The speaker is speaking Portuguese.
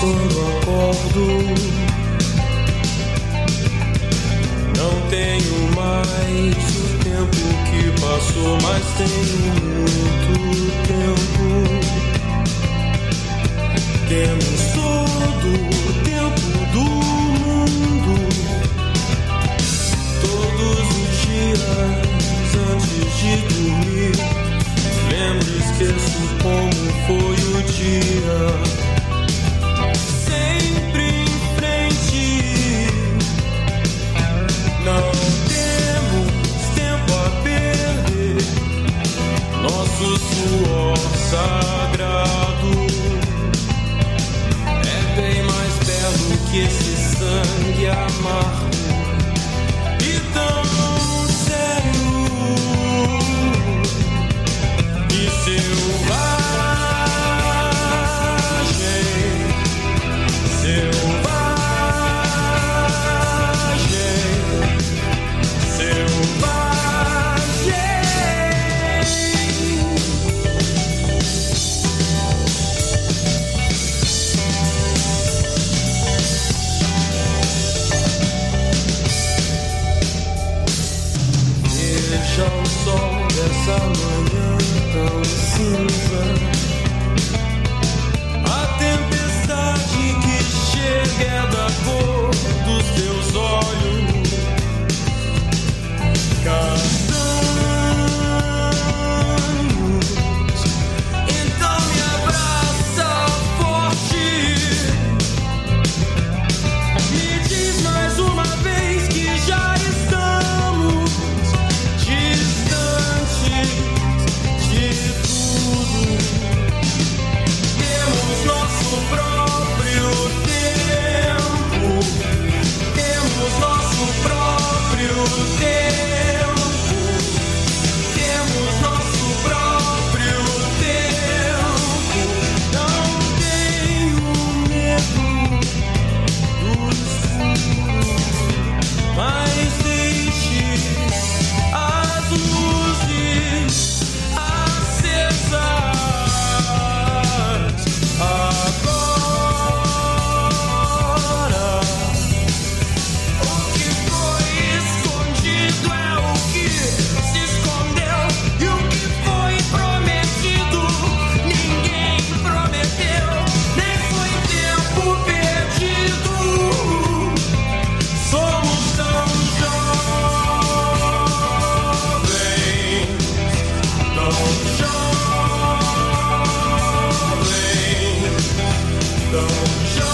quando acordo. Não tenho mais o tempo que passou, mas tenho muito tempo. Temos u oca someone you don't see. Show.